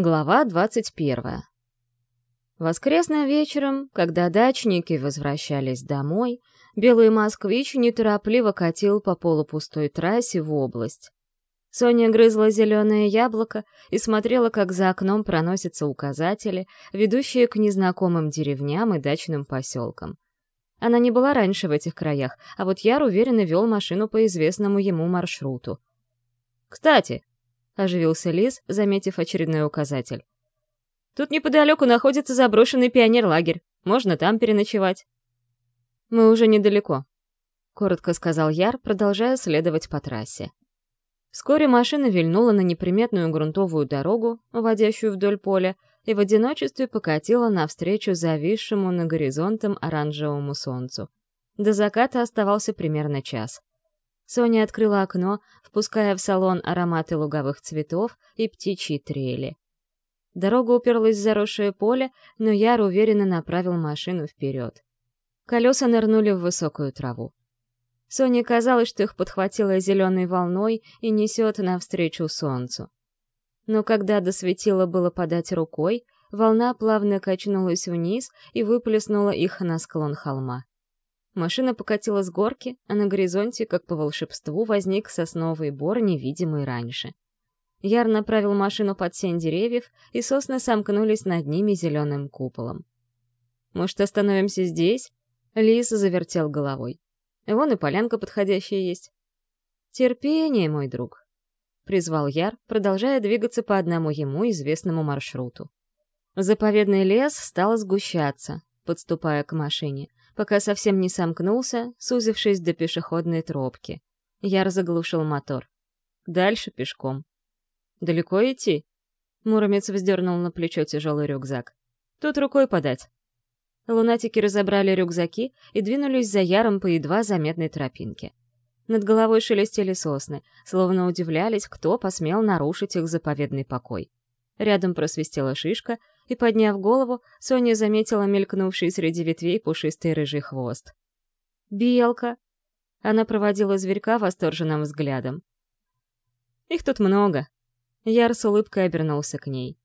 Глава 21. Воскресным вечером, когда дачники возвращались домой, белый москвич неторопливо катил по полупустой трассе в область. Соня грызла зеленое яблоко и смотрела, как за окном проносятся указатели, ведущие к незнакомым деревням и дачным поселкам. Она не была раньше в этих краях, а вот Яр уверенно вел машину по известному ему маршруту. «Кстати, оживился Лис, заметив очередной указатель. Тут неподалеку находится заброшенный пионерлагерь. Можно там переночевать. Мы уже недалеко, коротко сказал Яр, продолжая следовать по трассе. Вскоре машина вильнула на неприметную грунтовую дорогу, уводящую вдоль поля, и в одиночестве покатила навстречу зависшему на горизонтом оранжевому солнцу. До заката оставался примерно час. Соня открыла окно, впуская в салон ароматы луговых цветов и птичьи трели. Дорога уперлась в заросшее поле, но Яр уверенно направил машину вперед. Колеса нырнули в высокую траву. Соне казалось, что их подхватило зеленой волной и несет навстречу солнцу. Но когда до светила было подать рукой, волна плавно качнулась вниз и выплеснула их на склон холма. Машина покатила с горки, а на горизонте, как по волшебству, возник сосновый бор, невидимый раньше. Яр направил машину под сень деревьев, и сосны сомкнулись над ними зеленым куполом. «Может, остановимся здесь?» Лис завертел головой. «Вон и полянка подходящая есть». «Терпение, мой друг», — призвал Яр, продолжая двигаться по одному ему известному маршруту. Заповедный лес стал сгущаться, подступая к машине, пока совсем не сомкнулся, сузившись до пешеходной тропки. Я разоглушил мотор. Дальше пешком. «Далеко идти?» Муромец вздернул на плечо тяжелый рюкзак. «Тут рукой подать». Лунатики разобрали рюкзаки и двинулись за Яром по едва заметной тропинке. Над головой шелестели сосны, словно удивлялись, кто посмел нарушить их заповедный покой. Рядом просвистела шишка, и, подняв голову, Соня заметила мелькнувший среди ветвей пушистый рыжий хвост. «Белка!» Она проводила зверька восторженным взглядом. «Их тут много!» Яр с улыбкой обернулся к ней.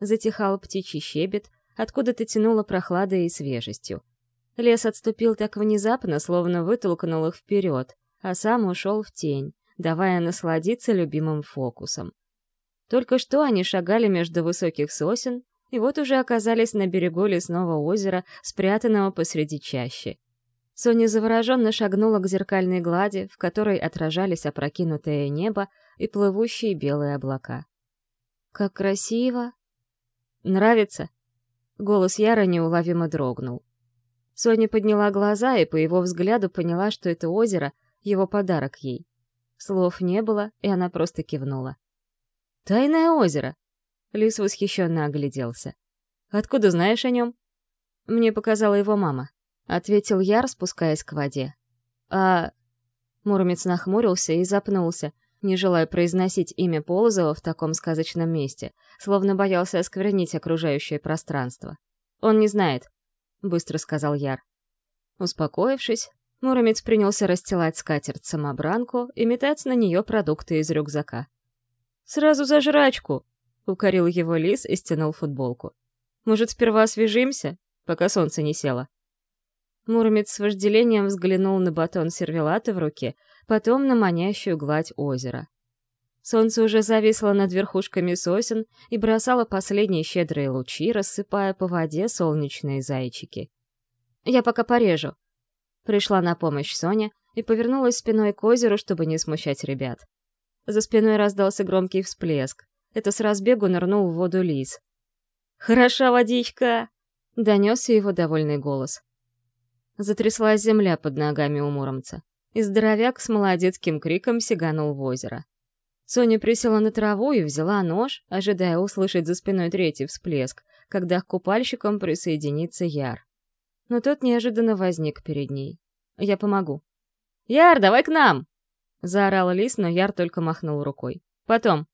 Затихал птичий щебет, откуда-то тянуло прохладой и свежестью. Лес отступил так внезапно, словно вытолкнул их вперед, а сам ушел в тень, давая насладиться любимым фокусом. Только что они шагали между высоких сосен, и вот уже оказались на берегу лесного озера, спрятанного посреди чащи. Соня завороженно шагнула к зеркальной глади, в которой отражались опрокинутое небо и плывущие белые облака. «Как красиво!» «Нравится?» Голос Яра неуловимо дрогнул. Соня подняла глаза и по его взгляду поняла, что это озеро — его подарок ей. Слов не было, и она просто кивнула. «Тайное озеро!» Лис восхищенно огляделся. «Откуда знаешь о нем?» «Мне показала его мама», — ответил Яр, спускаясь к воде. «А...» Муромец нахмурился и запнулся, не желая произносить имя Полозова в таком сказочном месте, словно боялся осквернить окружающее пространство. «Он не знает», — быстро сказал Яр. Успокоившись, Муромец принялся расстилать скатерть-самобранку и метать на нее продукты из рюкзака. «Сразу за жрачку!» — укорил его лис и стянул футболку. «Может, сперва освежимся, пока солнце не село?» Муромец с вожделением взглянул на батон сервелата в руке, потом на манящую гладь озера. Солнце уже зависло над верхушками сосен и бросало последние щедрые лучи, рассыпая по воде солнечные зайчики. «Я пока порежу», — пришла на помощь Соня и повернулась спиной к озеру, чтобы не смущать ребят. За спиной раздался громкий всплеск. Это с разбегу нырнул в воду лис. «Хороша водичка!» — донесся его довольный голос. Затряслась земля под ногами у Муромца, и здоровяк с молодецким криком сиганул в озеро. Соня присела на траву и взяла нож, ожидая услышать за спиной третий всплеск, когда к купальщикам присоединится Яр. Но тот неожиданно возник перед ней. «Я помогу». «Яр, давай к нам!» Заорал Лис, но Яр только махнул рукой. Потом.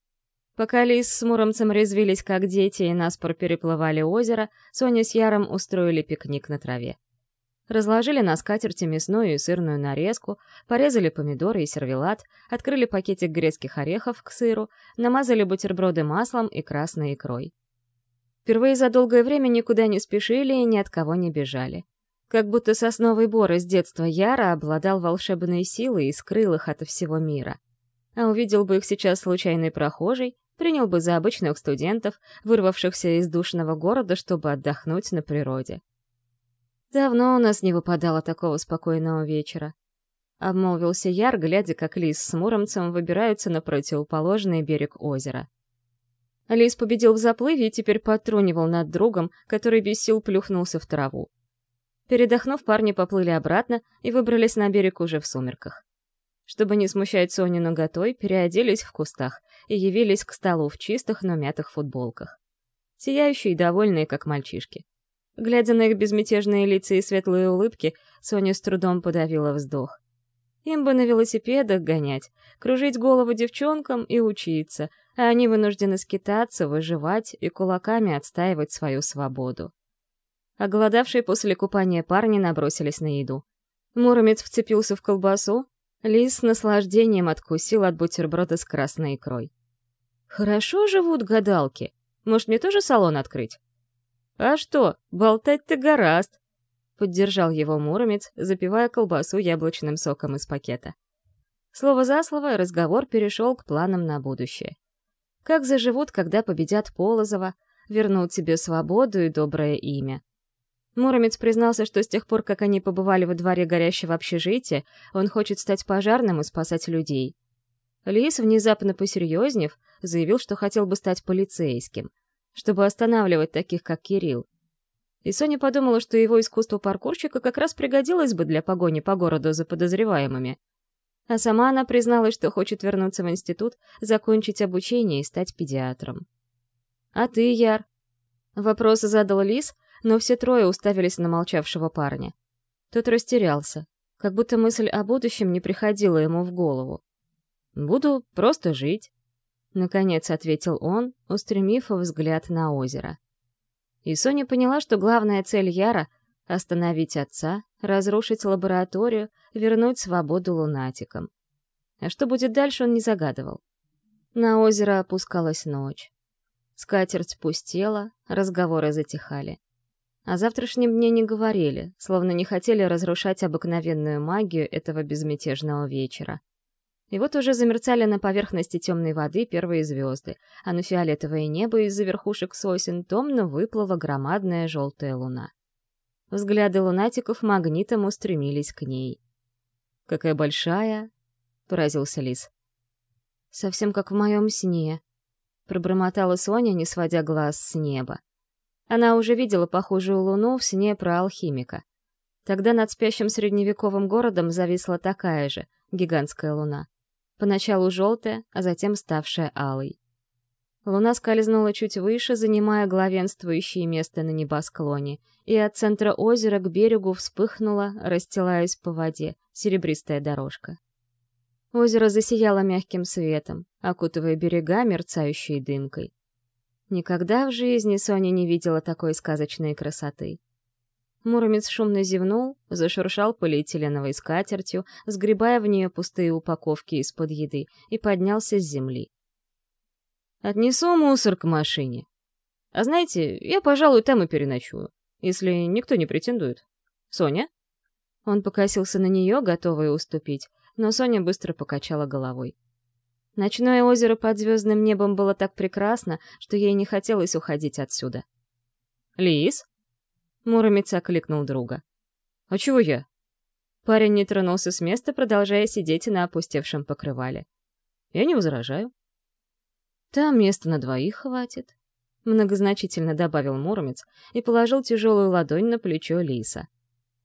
Пока Лис с Муромцем резвились как дети и наспор переплывали озеро, Соня с Яром устроили пикник на траве. Разложили на скатерти мясную и сырную нарезку, порезали помидоры и сервелат, открыли пакетик грецких орехов к сыру, намазали бутерброды маслом и красной икрой. Впервые за долгое время никуда не спешили и ни от кого не бежали. Как будто сосновый бор из детства Яра обладал волшебной силой и скрыл их от всего мира. А увидел бы их сейчас случайный прохожий, принял бы за обычных студентов, вырвавшихся из душного города, чтобы отдохнуть на природе. Давно у нас не выпадало такого спокойного вечера. Обмолвился Яр, глядя, как Лис с Муромцем выбираются на противоположный берег озера. Лис победил в заплыве и теперь потрунивал над другом, который без сил плюхнулся в траву. Передохнув, парни поплыли обратно и выбрались на берег уже в сумерках. Чтобы не смущать Соню наготой, переоделись в кустах и явились к столу в чистых, но мятых футболках. Сияющие и довольные, как мальчишки. Глядя на их безмятежные лица и светлые улыбки, Соня с трудом подавила вздох. Им бы на велосипедах гонять, кружить голову девчонкам и учиться, а они вынуждены скитаться, выживать и кулаками отстаивать свою свободу. Оголодавшие после купания парни набросились на еду. Муромец вцепился в колбасу, Лис с наслаждением откусил от бутерброда с красной икрой. «Хорошо живут гадалки. Может, мне тоже салон открыть?» «А что, болтать ты гораст!» — поддержал его Муромец, запивая колбасу яблочным соком из пакета. Слово за слово разговор перешел к планам на будущее. Как заживут, когда победят Полозова, вернут себе свободу и доброе имя. Муромец признался, что с тех пор, как они побывали во дворе горящего общежития, он хочет стать пожарным и спасать людей. Лис, внезапно посерьезнев, заявил, что хотел бы стать полицейским — чтобы останавливать таких, как Кирилл. И Соня подумала, что его искусство паркурщика как раз пригодилось бы для погони по городу за подозреваемыми. А сама она призналась, что хочет вернуться в институт, закончить обучение и стать педиатром. «А ты, Яр?» Вопросы задал Лис, но все трое уставились на молчавшего парня. Тот растерялся, как будто мысль о будущем не приходила ему в голову. «Буду просто жить», Наконец ответил он, устремив взгляд на озеро. И Соня поняла, что главная цель Яра — остановить отца, разрушить лабораторию, вернуть свободу лунатикам. А что будет дальше, он не загадывал. На озеро опускалась ночь. Скатерть пустела, разговоры затихали. О завтрашнем дне не говорили, словно не хотели разрушать обыкновенную магию этого безмятежного вечера. И вот уже замерцали на поверхности темной воды первые звезды, а на фиолетовое небо из-за верхушек сосен томно выплыла громадная желтая луна. Взгляды лунатиков магнитом устремились к ней. «Какая большая!» — поразился лис. «Совсем как в моем сне», — пробормотала Соня, не сводя глаз с неба. Она уже видела похожую луну в сне про алхимика. Тогда над спящим средневековым городом зависла такая же, гигантская луна поначалу желтая, а затем ставшая алой. Луна скользнула чуть выше, занимая главенствующее место на небосклоне, и от центра озера к берегу вспыхнула, расстилаясь по воде, серебристая дорожка. Озеро засияло мягким светом, окутывая берега, мерцающей дымкой. Никогда в жизни Соня не видела такой сказочной красоты. Муромец шумно зевнул, зашуршал полиэтиленовой скатертью, сгребая в нее пустые упаковки из-под еды, и поднялся с земли. «Отнесу мусор к машине. А знаете, я, пожалуй, там и переночую, если никто не претендует. Соня?» Он покосился на нее, готовый уступить, но Соня быстро покачала головой. Ночное озеро под звездным небом было так прекрасно, что ей не хотелось уходить отсюда. «Лис?» Муромец окликнул друга. «А чего я?» Парень не тронулся с места, продолжая сидеть на опустевшем покрывале. «Я не возражаю». «Там места на двоих хватит», — многозначительно добавил Муромец и положил тяжелую ладонь на плечо Лиса.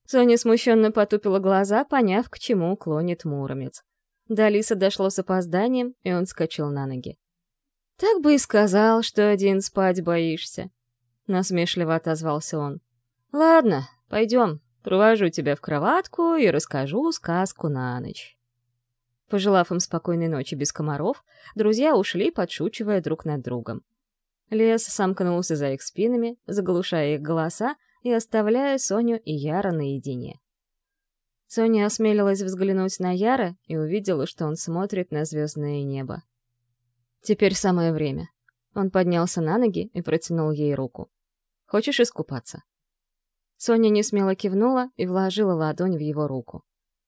Соня смущенно потупила глаза, поняв, к чему клонит Муромец. До Лиса дошло с опозданием, и он скачал на ноги. «Так бы и сказал, что один спать боишься», — насмешливо отозвался он. «Ладно, пойдем, провожу тебя в кроватку и расскажу сказку на ночь». Пожелав им спокойной ночи без комаров, друзья ушли, подшучивая друг над другом. Лес сомкнулся за их спинами, заглушая их голоса, и оставляя Соню и Яра наедине. Соня осмелилась взглянуть на Яра и увидела, что он смотрит на звездное небо. Теперь самое время. Он поднялся на ноги и протянул ей руку. «Хочешь искупаться?» Соня несмело кивнула и вложила ладонь в его руку.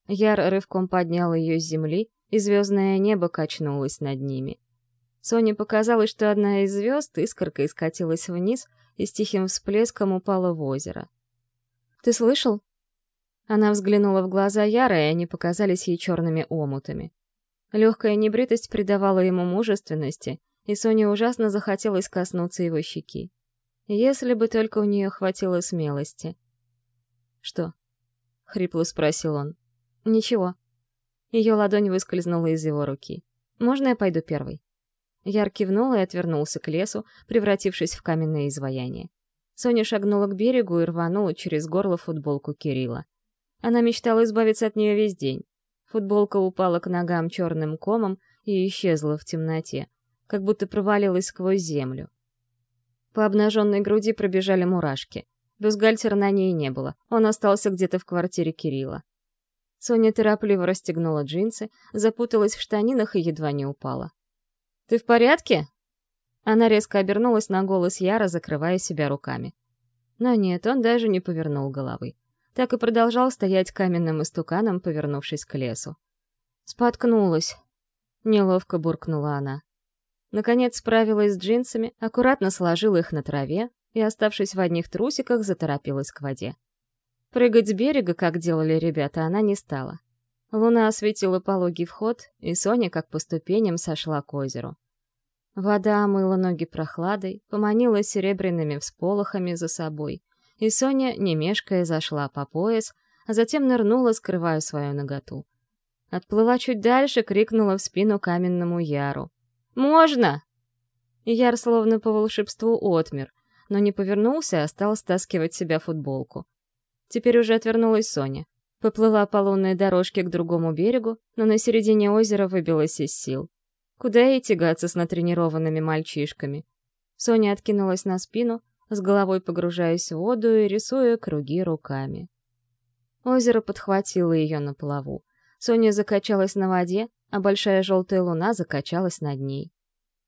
Яр рывком поднял ее с земли, и звездное небо качнулось над ними. Соне показалось, что одна из звезд искоркой скатилась вниз и с тихим всплеском упала в озеро. «Ты слышал?» Она взглянула в глаза Яра, и они показались ей черными омутами. Легкая небритость придавала ему мужественности, и Соне ужасно захотелось коснуться его щеки. Если бы только у нее хватило смелости. «Что?» — хрипло спросил он. «Ничего». Ее ладонь выскользнула из его руки. «Можно я пойду первой?» Яр кивнул и отвернулся к лесу, превратившись в каменное изваяние. Соня шагнула к берегу и рванула через горло футболку Кирилла. Она мечтала избавиться от нее весь день. Футболка упала к ногам черным комом и исчезла в темноте, как будто провалилась сквозь землю. По обнаженной груди пробежали мурашки. Бюстгальтера на ней не было, он остался где-то в квартире Кирилла. Соня торопливо расстегнула джинсы, запуталась в штанинах и едва не упала. «Ты в порядке?» Она резко обернулась на голос Яра, закрывая себя руками. Но нет, он даже не повернул головы. Так и продолжал стоять каменным истуканом, повернувшись к лесу. «Споткнулась», — неловко буркнула она. Наконец справилась с джинсами, аккуратно сложила их на траве и, оставшись в одних трусиках, заторопилась к воде. Прыгать с берега, как делали ребята, она не стала. Луна осветила пологий вход, и Соня, как по ступеням, сошла к озеру. Вода омыла ноги прохладой, поманила серебряными всполохами за собой, и Соня, не мешкая, зашла по пояс, а затем нырнула, скрывая свою наготу. Отплыла чуть дальше, крикнула в спину каменному Яру. «Можно!» Яр словно по волшебству отмер, но не повернулся, а стал стаскивать себя футболку. Теперь уже отвернулась Соня. Поплыла по лунной дорожке к другому берегу, но на середине озера выбилась из сил. Куда ей тягаться с натренированными мальчишками? Соня откинулась на спину, с головой погружаясь в воду и рисуя круги руками. Озеро подхватило ее на плаву. Соня закачалась на воде, а большая желтая луна закачалась над ней.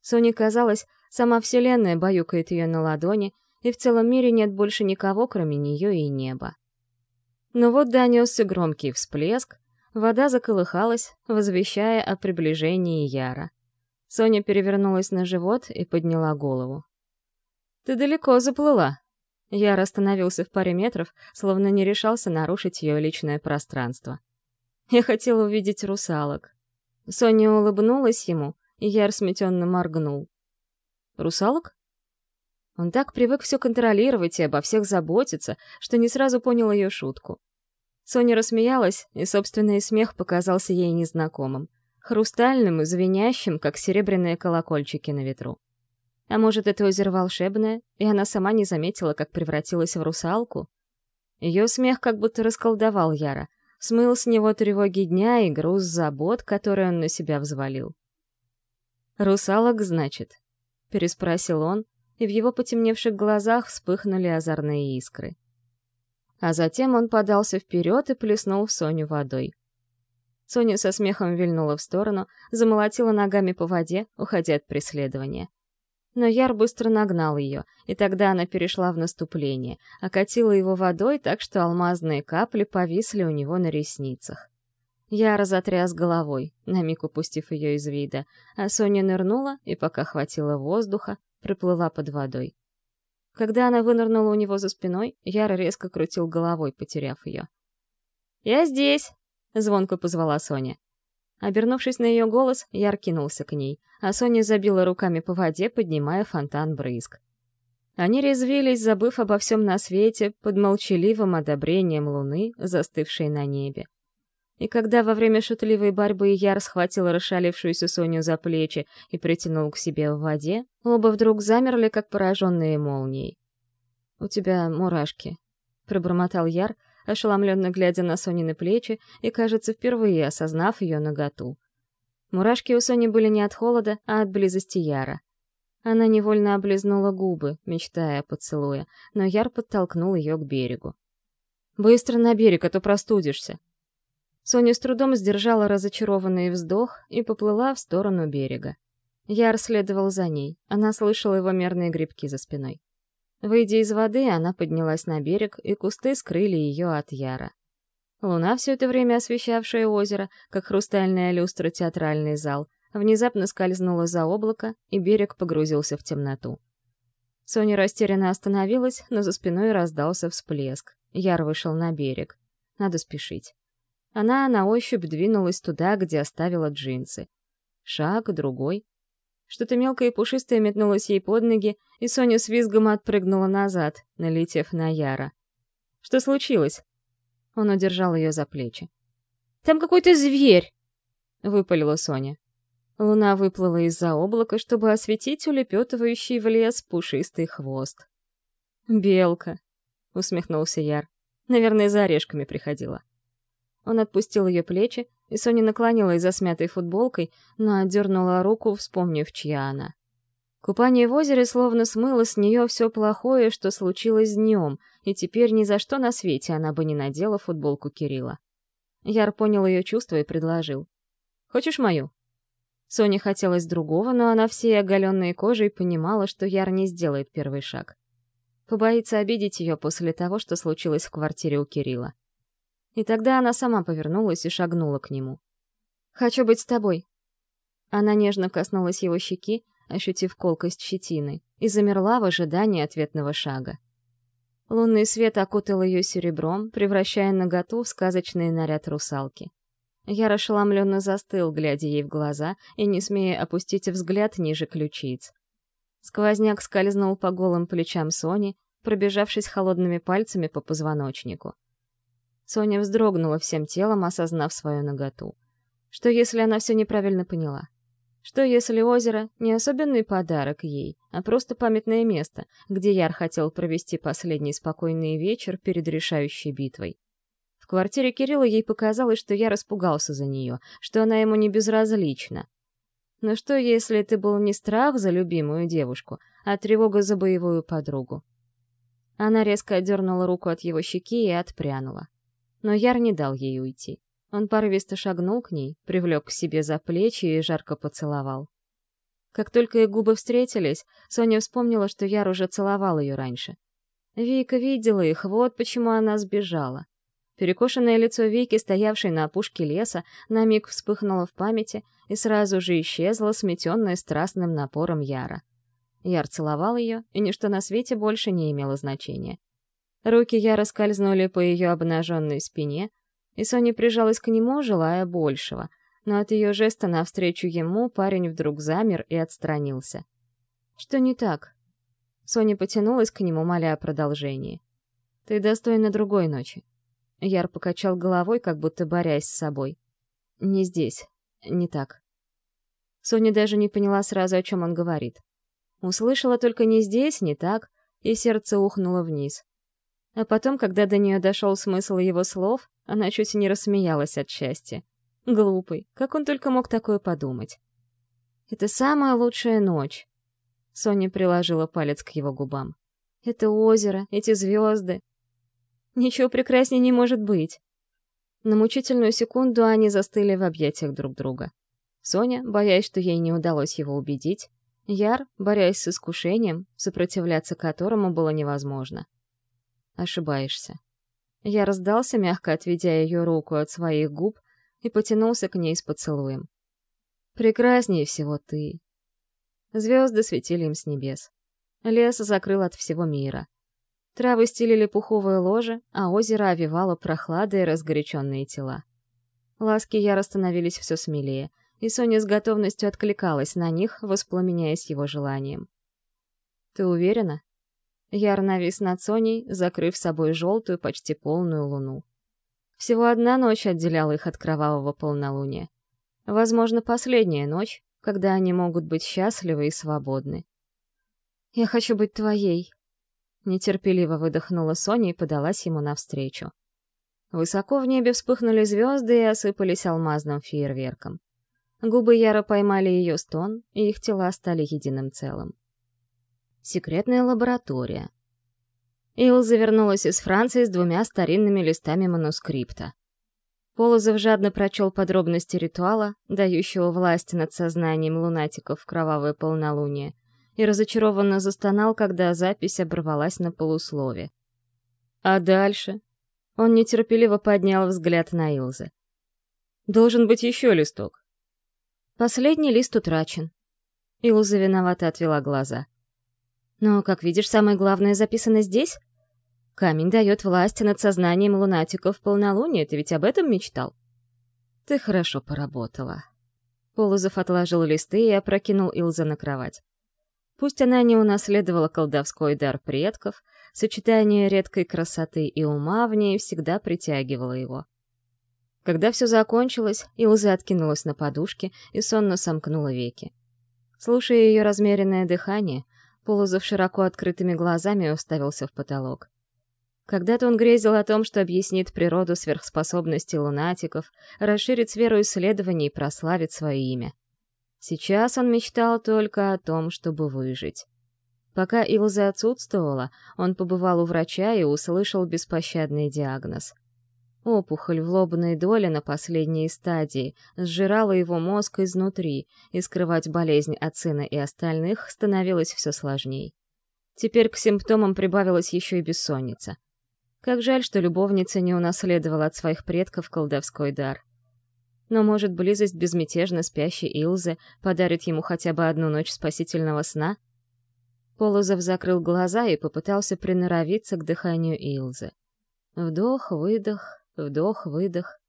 Соне казалось, сама Вселенная баюкает ее на ладони, и в целом мире нет больше никого, кроме нее и неба. Но вот донесся громкий всплеск, вода заколыхалась, возвещая о приближении Яра. Соня перевернулась на живот и подняла голову. «Ты далеко заплыла!» Яр остановился в паре метров, словно не решался нарушить ее личное пространство. «Я хотела увидеть русалок». Соня улыбнулась ему, и Яр сметенно моргнул. «Русалок?» Он так привык все контролировать и обо всех заботиться, что не сразу понял ее шутку. Соня рассмеялась, и собственный смех показался ей незнакомым, хрустальным и звенящим, как серебряные колокольчики на ветру. А может, это озеро волшебное, и она сама не заметила, как превратилась в русалку? Ее смех как будто расколдовал Яра, смыл с него тревоги дня и груз забот, который он на себя взвалил. «Русалок, значит?» — переспросил он, и в его потемневших глазах вспыхнули озорные искры. А затем он подался вперед и плеснул в Соню водой. Соня со смехом вильнула в сторону, замолотила ногами по воде, уходя от преследования. Но Яр быстро нагнал ее, и тогда она перешла в наступление, окатила его водой так, что алмазные капли повисли у него на ресницах. Яр затряс головой, на миг упустив ее из вида, а Соня нырнула и, пока хватило воздуха, приплыла под водой. Когда она вынырнула у него за спиной, Яра резко крутил головой, потеряв ее. «Я здесь!» — звонко позвала Соня. Обернувшись на ее голос, Яр кинулся к ней, а Соня забила руками по воде, поднимая фонтан брызг. Они резвились, забыв обо всем на свете, под молчаливым одобрением луны, застывшей на небе. И когда во время шутливой борьбы Яр схватил расшалившуюся Соню за плечи и притянул к себе в воде, оба вдруг замерли, как пораженные молнией. «У тебя мурашки», — пробормотал Яр, ошеломленно глядя на Сонины плечи и, кажется, впервые осознав ее наготу. Мурашки у Сони были не от холода, а от близости Яра. Она невольно облизнула губы, мечтая о поцелуе, но Яр подтолкнул ее к берегу. «Быстро на берег, а то простудишься!» Соня с трудом сдержала разочарованный вздох и поплыла в сторону берега. Яр следовал за ней, она слышала его мерные грибки за спиной. Выйдя из воды, она поднялась на берег, и кусты скрыли ее от Яра. Луна, все это время освещавшая озеро, как хрустальная люстра театральный зал, внезапно скользнула за облако, и берег погрузился в темноту. Соня растерянно остановилась, но за спиной раздался всплеск. Яр вышел на берег. Надо спешить. Она на ощупь двинулась туда, где оставила джинсы. Шаг, другой. Что-то мелкое и пушистое метнулось ей под ноги, и Соня с визгом отпрыгнула назад, налетев на Яра. «Что случилось?» Он удержал ее за плечи. «Там какой-то зверь!» — выпалила Соня. Луна выплыла из-за облака, чтобы осветить улепетывающий в лес пушистый хвост. «Белка», — усмехнулся Яр. «Наверное, за орешками приходила». Он отпустил ее плечи, и Соня наклонилась за смятой футболкой, но отдернула руку, вспомнив, чья она. Купание в озере словно смыло с нее все плохое, что случилось днем, и теперь ни за что на свете она бы не надела футболку Кирилла. Яр понял ее чувства и предложил. «Хочешь мою?» Соне хотелось другого, но она всей оголенной кожей понимала, что Яр не сделает первый шаг. Побоится обидеть ее после того, что случилось в квартире у Кирилла. И тогда она сама повернулась и шагнула к нему. «Хочу быть с тобой». Она нежно коснулась его щеки, ощутив колкость щетины, и замерла в ожидании ответного шага. Лунный свет окутал ее серебром, превращая наготу в сказочный наряд русалки. Я ошеломленно застыл, глядя ей в глаза и не смея опустить взгляд ниже ключиц. Сквозняк скользнул по голым плечам Сони, пробежавшись холодными пальцами по позвоночнику. Соня вздрогнула всем телом, осознав свою наготу. Что если она все неправильно поняла? Что если озеро — не особенный подарок ей, а просто памятное место, где Яр хотел провести последний спокойный вечер перед решающей битвой? В квартире Кирилла ей показалось, что я распугался за нее, что она ему не безразлична. Но что, если это был не страх за любимую девушку, а тревога за боевую подругу? Она резко отдернула руку от его щеки и отпрянула. Но Яр не дал ей уйти. Он порывисто шагнул к ней, привлек к себе за плечи и жарко поцеловал. Как только их губы встретились, Соня вспомнила, что Яр уже целовал ее раньше. Вика видела их, вот почему она сбежала. Перекошенное лицо Вики, стоявшей на опушке леса, на миг вспыхнуло в памяти и сразу же исчезло, сметенное страстным напором Яра. Яр целовал ее, и ничто на свете больше не имело значения. Руки Яра скользнули по ее обнаженной спине, и Соня прижалась к нему, желая большего, но от ее жеста навстречу ему парень вдруг замер и отстранился. «Что не так?» Соня потянулась к нему, моля о продолжении. «Ты достойна другой ночи. Яр покачал головой, как будто борясь с собой. «Не здесь. Не так». Соня даже не поняла сразу, о чем он говорит. Услышала только «не здесь, не так», и сердце ухнуло вниз. А потом, когда до нее дошел смысл его слов, она чуть не рассмеялась от счастья. Глупый, как он только мог такое подумать. «Это самая лучшая ночь», — Соня приложила палец к его губам. «Это озеро, эти звезды, Ничего прекраснее не может быть. На мучительную секунду они застыли в объятиях друг друга. Соня, боясь, что ей не удалось его убедить, Яр, борясь с искушением, сопротивляться которому было невозможно. Ошибаешься. Я раздался, мягко отведя ее руку от своих губ, и потянулся к ней с поцелуем. «Прекраснее всего ты». Звезды светили им с небес. Лес закрыл от всего мира. Травы стелили пуховое ложе, а озеро овивало прохладой разгоряченные тела. Ласки Яра становились все смелее, и Соня с готовностью откликалась на них, воспламеняясь его желанием. «Ты уверена?» Яр навис над Соней, закрыв собой желтую, почти полную луну. Всего одна ночь отделяла их от кровавого полнолуния. Возможно, последняя ночь, когда они могут быть счастливы и свободны. «Я хочу быть твоей», Нетерпеливо выдохнула Соня и подалась ему навстречу. Высоко в небе вспыхнули звезды и осыпались алмазным фейерверком. Губы Яра поймали ее стон, и их тела стали единым целым. Секретная лаборатория. Илза вернулась из Франции с двумя старинными листами манускрипта. Полозов жадно прочел подробности ритуала, дающего власть над сознанием лунатиков в кровавое полнолуние, и разочарованно застонал, когда запись оборвалась на полуслове. А дальше? Он нетерпеливо поднял взгляд на Илзе. Должен быть еще листок. Последний лист утрачен. Илза виновато отвела глаза. Но, как видишь, самое главное записано здесь. Камень дает власть над сознанием лунатиков в полнолуние, ты ведь об этом мечтал? Ты хорошо поработала. Полозов отложил листы и опрокинул Илза на кровать. Пусть она не унаследовала колдовской дар предков, сочетание редкой красоты и ума в ней всегда притягивало его. Когда все закончилось, Илза откинулась на подушке и сонно сомкнула веки. Слушая ее размеренное дыхание, Полозов широко открытыми глазами уставился в потолок. Когда-то он грезил о том, что объяснит природу сверхспособностей лунатиков, расширит сферу исследований и прославит свое имя. Сейчас он мечтал только о том, чтобы выжить. Пока Илза отсутствовала, он побывал у врача и услышал беспощадный диагноз. Опухоль в лобной доле на последней стадии сжирала его мозг изнутри, и скрывать болезнь от сына и остальных становилось все сложней. Теперь к симптомам прибавилась еще и бессонница. Как жаль, что любовница не унаследовала от своих предков колдовской дар. Но, может, близость безмятежно спящей Илзы подарит ему хотя бы одну ночь спасительного сна? Полозов закрыл глаза и попытался приноровиться к дыханию Илзы. Вдох, выдох, вдох, выдох.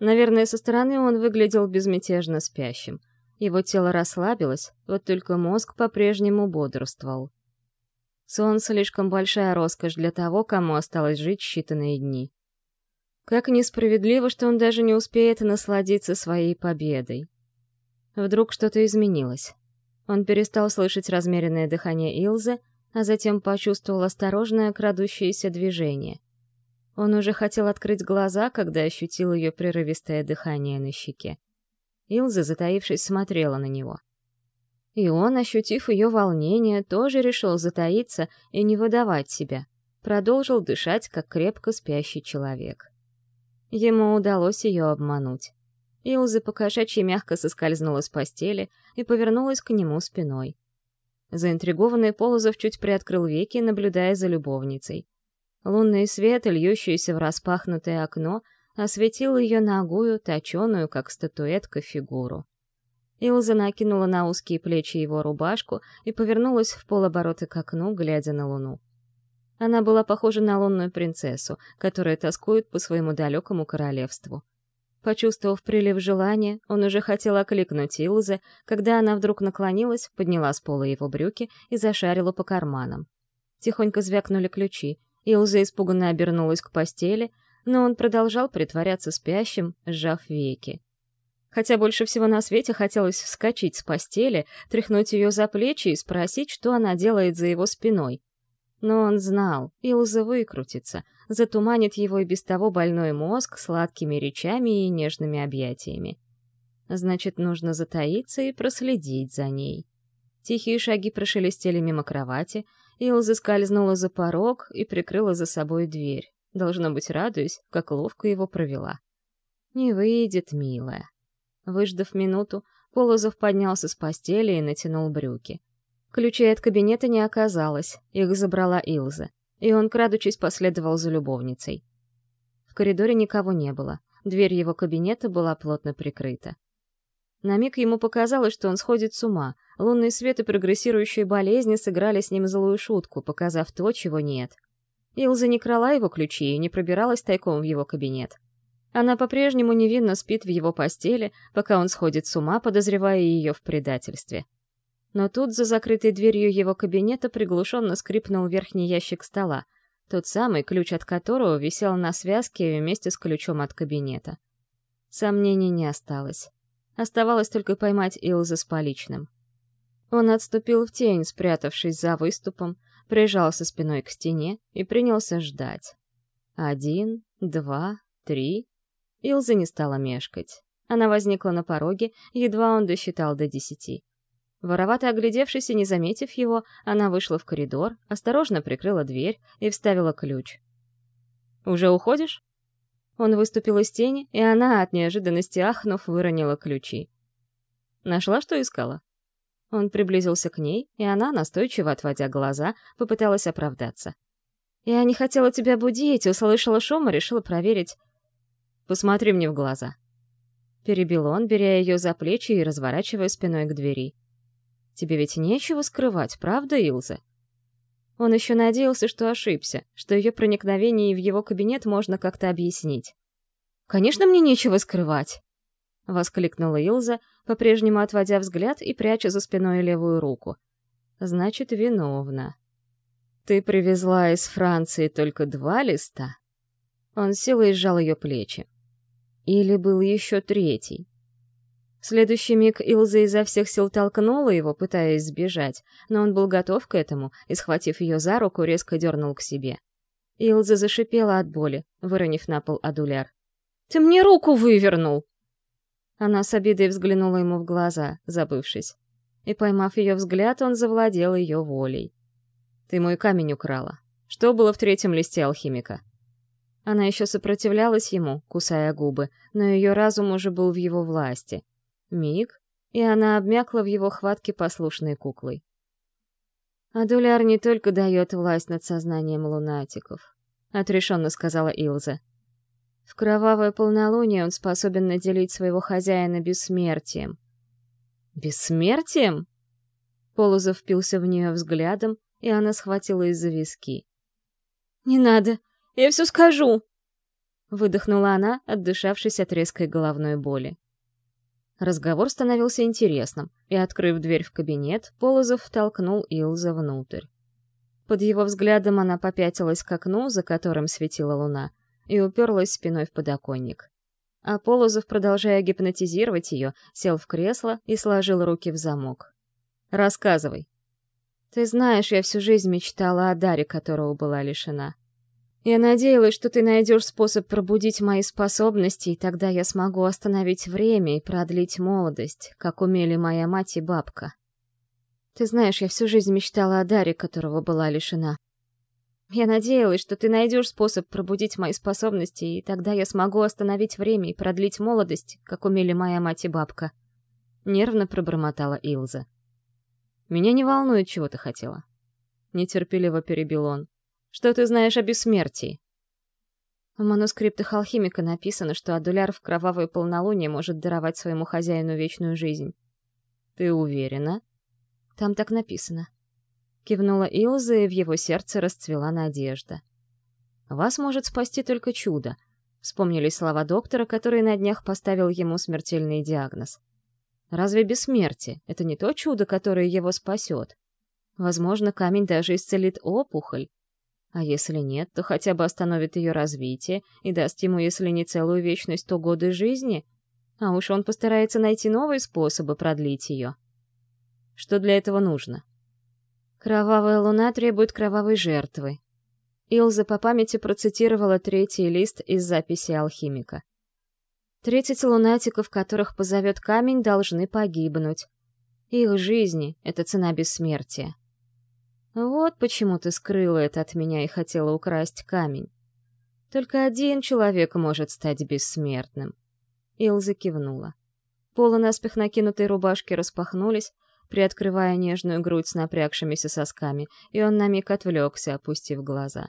Наверное, со стороны он выглядел безмятежно спящим. Его тело расслабилось, вот только мозг по-прежнему бодрствовал. Сон — слишком большая роскошь для того, кому осталось жить считанные дни. Как несправедливо, что он даже не успеет насладиться своей победой. Вдруг что-то изменилось. Он перестал слышать размеренное дыхание Илзы, а затем почувствовал осторожное крадущееся движение. Он уже хотел открыть глаза, когда ощутил ее прерывистое дыхание на щеке. Илза, затаившись, смотрела на него. И он, ощутив ее волнение, тоже решил затаиться и не выдавать себя. Продолжил дышать, как крепко спящий человек. Ему удалось ее обмануть. Илза покошачьи мягко соскользнула с постели и повернулась к нему спиной. Заинтригованный Полозов чуть приоткрыл веки, наблюдая за любовницей. Лунный свет, льющийся в распахнутое окно, осветил ее ногую, точеную, как статуэтка, фигуру. Илза накинула на узкие плечи его рубашку и повернулась в полоборота к окну, глядя на луну. Она была похожа на лунную принцессу, которая тоскует по своему далекому королевству. Почувствовав прилив желания, он уже хотел окликнуть Илзе, когда она вдруг наклонилась, подняла с пола его брюки и зашарила по карманам. Тихонько звякнули ключи. Илза испуганно обернулась к постели, но он продолжал притворяться спящим, сжав веки. Хотя больше всего на свете хотелось вскочить с постели, тряхнуть ее за плечи и спросить, что она делает за его спиной. Но он знал, Илза выкрутится, затуманит его и без того больной мозг сладкими речами и нежными объятиями. Значит, нужно затаиться и проследить за ней. Тихие шаги прошелестели мимо кровати, Илза скользнула за порог и прикрыла за собой дверь. Должно быть, радуясь, как ловко его провела. Не выйдет, милая. Выждав минуту, Полозов поднялся с постели и натянул брюки. Ключей от кабинета не оказалось, их забрала Илза, и он, крадучись, последовал за любовницей. В коридоре никого не было, дверь его кабинета была плотно прикрыта. На миг ему показалось, что он сходит с ума, лунный свет и прогрессирующие болезни сыграли с ним злую шутку, показав то, чего нет. Илза не крала его ключи и не пробиралась тайком в его кабинет. Она по-прежнему невинно спит в его постели, пока он сходит с ума, подозревая ее в предательстве. Но тут за закрытой дверью его кабинета приглушенно скрипнул верхний ящик стола, тот самый, ключ от которого висел на связке вместе с ключом от кабинета. Сомнений не осталось. Оставалось только поймать Илза с поличным. Он отступил в тень, спрятавшись за выступом, прижался спиной к стене и принялся ждать. Один, два, три. Илза не стала мешкать. Она возникла на пороге, едва он досчитал до десяти. Воровато оглядевшись и не заметив его, она вышла в коридор, осторожно прикрыла дверь и вставила ключ. «Уже уходишь?» Он выступил из тени, и она, от неожиданности ахнув, выронила ключи. «Нашла, что искала?» Он приблизился к ней, и она, настойчиво отводя глаза, попыталась оправдаться. «Я не хотела тебя будить, услышала шум и решила проверить...» «Посмотри мне в глаза». Перебил он, беря ее за плечи и разворачивая спиной к двери. «Тебе ведь нечего скрывать, правда, Илза?» Он еще надеялся, что ошибся, что ее проникновение в его кабинет можно как-то объяснить. «Конечно, мне нечего скрывать!» — воскликнула Илза, по-прежнему отводя взгляд и пряча за спиной левую руку. «Значит, виновна. Ты привезла из Франции только два листа?» Он силой сжал ее плечи. Или был еще третий? В следующий миг Илза изо всех сил толкнула его, пытаясь сбежать, но он был готов к этому и, схватив ее за руку, резко дернул к себе. Илза зашипела от боли, выронив на пол адуляр. «Ты мне руку вывернул!» Она с обидой взглянула ему в глаза, забывшись. И, поймав ее взгляд, он завладел ее волей. «Ты мой камень украла. Что было в третьем листе алхимика?» Она еще сопротивлялась ему, кусая губы, но ее разум уже был в его власти — Миг, и она обмякла в его хватке послушной куклой. «Адуляр не только дает власть над сознанием лунатиков», — отрешенно сказала Илза. «В кровавое полнолуние он способен наделить своего хозяина бессмертием». «Бессмертием?» Полозов впился в нее взглядом, и она схватила из-за виски. «Не надо, я все скажу!» Выдохнула она, отдышавшись от резкой головной боли. Разговор становился интересным, и, открыв дверь в кабинет, Полозов толкнул Илза внутрь. Под его взглядом она попятилась к окну, за которым светила луна, и уперлась спиной в подоконник. А Полозов, продолжая гипнотизировать ее, сел в кресло и сложил руки в замок. «Рассказывай». «Ты знаешь, я всю жизнь мечтала о даре, которого была лишена. Я надеялась, что ты найдешь способ пробудить мои способности, и тогда я смогу остановить время и продлить молодость, как умели моя мать и бабка. Ты знаешь, я всю жизнь мечтала о даре, которого была лишена. Я надеялась, что ты найдешь способ пробудить мои способности, и тогда я смогу остановить время и продлить молодость, как умели моя мать и бабка. Нервно пробормотала Илза. «Меня не волнует, чего ты хотела». Нетерпеливо перебил он. Что ты знаешь о бессмертии?» В манускриптах алхимика написано, что адуляр в кровавое полнолуние может даровать своему хозяину вечную жизнь. «Ты уверена?» «Там так написано». Кивнула Илза, и в его сердце расцвела надежда. «Вас может спасти только чудо», — вспомнили слова доктора, который на днях поставил ему смертельный диагноз. «Разве бессмертие — это не то чудо, которое его спасет? Возможно, камень даже исцелит опухоль, а если нет, то хотя бы остановит ее развитие и даст ему, если не целую вечность, то годы жизни. А уж он постарается найти новые способы продлить ее. Что для этого нужно? Кровавая луна требует кровавой жертвы. Илза по памяти процитировала третий лист из записи алхимика. Тридцать лунатиков, которых позовет камень, должны погибнуть. Их жизни — это цена бессмертия. Вот почему ты скрыла это от меня и хотела украсть камень. Только один человек может стать бессмертным. Илза кивнула. Полы наспех накинутой рубашки распахнулись, приоткрывая нежную грудь с напрягшимися сосками, и он на миг отвлекся, опустив глаза.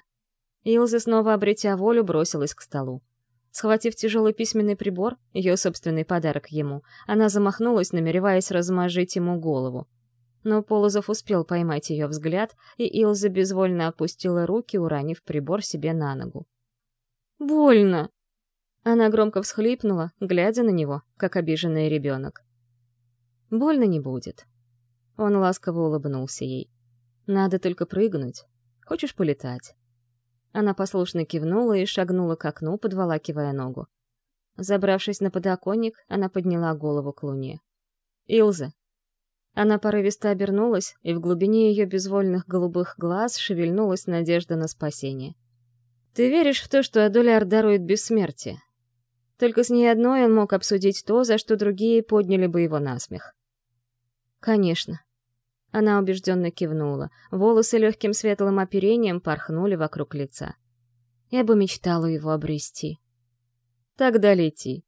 Илза, снова обретя волю, бросилась к столу. Схватив тяжелый письменный прибор, ее собственный подарок ему, она замахнулась, намереваясь размажить ему голову но Полозов успел поймать ее взгляд, и Илза безвольно опустила руки, уронив прибор себе на ногу. «Больно!» Она громко всхлипнула, глядя на него, как обиженный ребенок. «Больно не будет». Он ласково улыбнулся ей. «Надо только прыгнуть. Хочешь полетать?» Она послушно кивнула и шагнула к окну, подволакивая ногу. Забравшись на подоконник, она подняла голову к луне. «Илза, она порывисто обернулась, и в глубине ее безвольных голубых глаз шевельнулась надежда на спасение. «Ты веришь в то, что Адуляр дарует бессмертие?» Только с ней одной он мог обсудить то, за что другие подняли бы его насмех. «Конечно», Она убежденно кивнула. Волосы легким светлым оперением порхнули вокруг лица. Я бы мечтала его обрести. Тогда лети.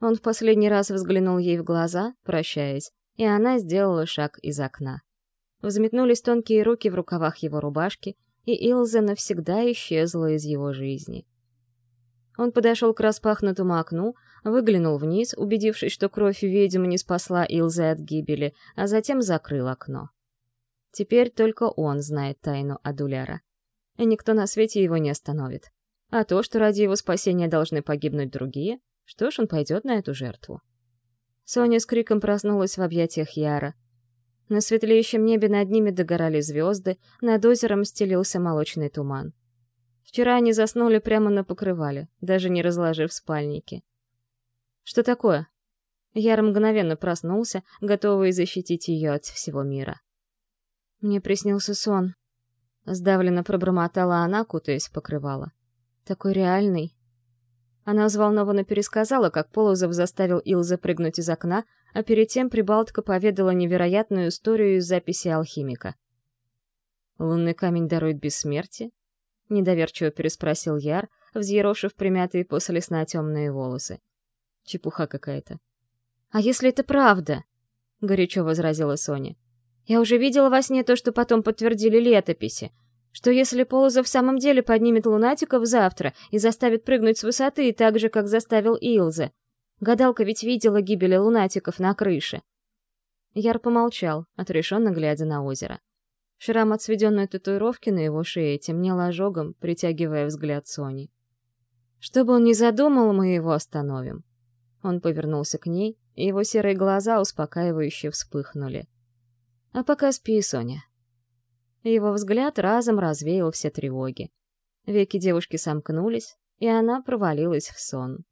Он в последний раз взглянул ей в глаза, прощаясь, и она сделала шаг из окна. Взметнулись тонкие руки в рукавах его рубашки, и Илза навсегда исчезла из его жизни. Он подошел к распахнутому окну, выглянул вниз, убедившись, что кровь ведьмы не спасла Илзы от гибели, а затем закрыл окно. Теперь только он знает тайну Адуляра. И никто на свете его не остановит. А то, что ради его спасения должны погибнуть другие, что ж, он пойдет на эту жертву. Соня с криком проснулась в объятиях Яра. На светлеющем небе над ними догорали звезды, над озером стелился молочный туман. Вчера они заснули прямо на покрывале, даже не разложив спальники. «Что такое?» Яр мгновенно проснулся, готовый защитить ее от всего мира. «Мне приснился сон», — сдавленно пробормотала она, кутаясь в покрывало. «Такой реальный». Она взволнованно пересказала, как Полозов заставил Ил запрыгнуть из окна, а перед тем Прибалтка поведала невероятную историю из записи алхимика. «Лунный камень дарует бессмертие?» — недоверчиво переспросил Яр, взъерошив примятые после сна темные волосы. Чепуха какая-то. «А если это правда?» — горячо возразила Соня. «Я уже видела во сне то, что потом подтвердили летописи. Что если Полозов в самом деле поднимет лунатиков завтра и заставит прыгнуть с высоты так же, как заставил Илзе? Гадалка ведь видела гибели лунатиков на крыше». Яр помолчал, отрешенно глядя на озеро. Шрам от сведенной татуировки на его шее темнел ожогом, притягивая взгляд Сони. «Что бы он ни задумал, мы его остановим». Он повернулся к ней, и его серые глаза успокаивающе вспыхнули. «А пока спи, Соня». Его взгляд разом развеял все тревоги. Веки девушки сомкнулись, и она провалилась в сон.